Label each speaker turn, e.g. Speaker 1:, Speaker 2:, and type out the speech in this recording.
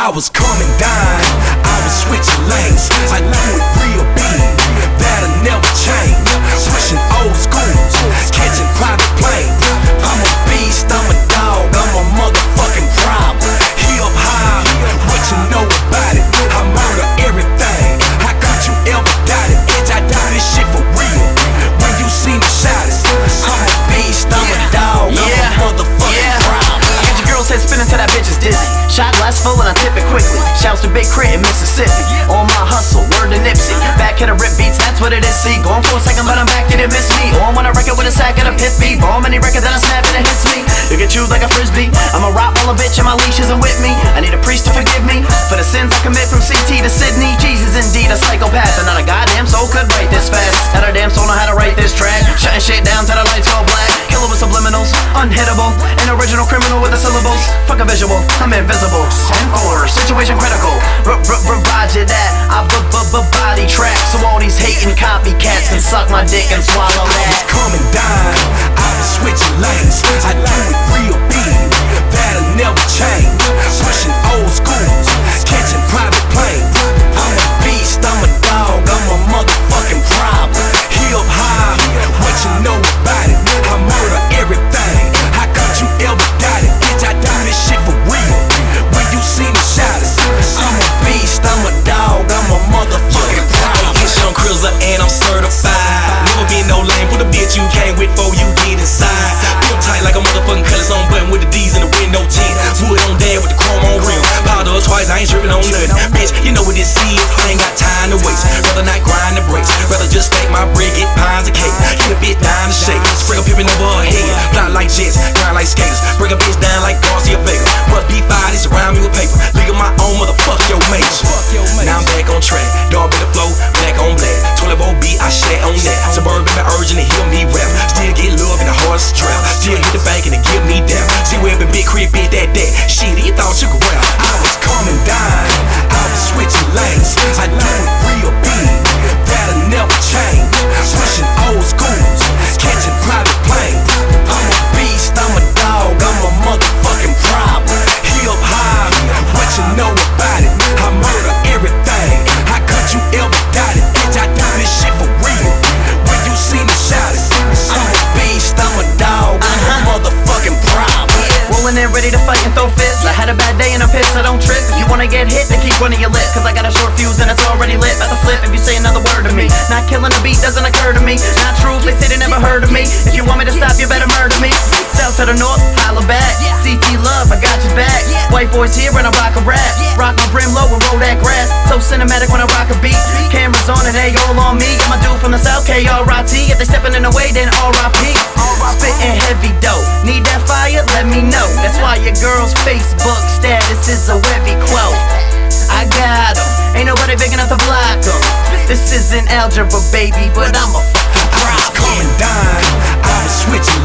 Speaker 1: I was coming down, I was switching lanes. I do it real big, that'll never change.
Speaker 2: Glass full and I tip it quickly. Shouts to Big KRIT in Mississippi. On my hustle, word to Nipsey. Back at the rip beats, that's what it is. See, going for a second, but I'm back, didn't miss me. On when I record with a sack and a pit beat. Bomb any record that I snap and it hits me. You get chewed like a frisbee. I'm a rock all a bitch and my leash isn't with me. I need a priest to forgive me for the sins I commit from CT to Sydney. Jesus, indeed, a psychopath. And not a goddamn soul could write this fast. Not a damn soul know how to write this track. Shutting shit unhittable. An original criminal with the syllables. Fuck a visual, I'm invisible. Four, situation critical. Roger that. I body track. So all these hating copycats can suck my dick and swallow that.
Speaker 1: coming
Speaker 3: Break a bitch down like Garcia Vega. Five, this around me with paper. League of my own, motherfuck your mates. Now I'm back on track. Dog in the flow, black on black. 12 old beat, I shat on that. Suburban been urging to hear me rap. Still get love in the hardest trap. Still hit the bank and it give me down. See where been big crib, bit that that.
Speaker 2: Had a bad day and I'm pissed, I don't trip. If you wanna get hit, then keep running your lip. Cause I got a short fuse and it's already lit. About to flip if you say another word to me. Not killing a beat doesn't occur to me. Not true, they say they never heard of me. If you want me to stop, you better murder me. South to the north, holla back. CT love, I got your back. White boys here and I rock a rap. Rock my brim low and roll that grass. So cinematic when I rock a beat. Cameras on and they all on me. Got my dude from the south, KRIT. If they stepping in the way, then RIP. Spitting heavy dough. Need that fire? Let me know. That's why your girl's Facebook status is a webby quote. I got 'em. Ain't nobody big enough to block 'em. This isn't algebra, baby, but I'm a fucking problem.
Speaker 1: coming down, I was switching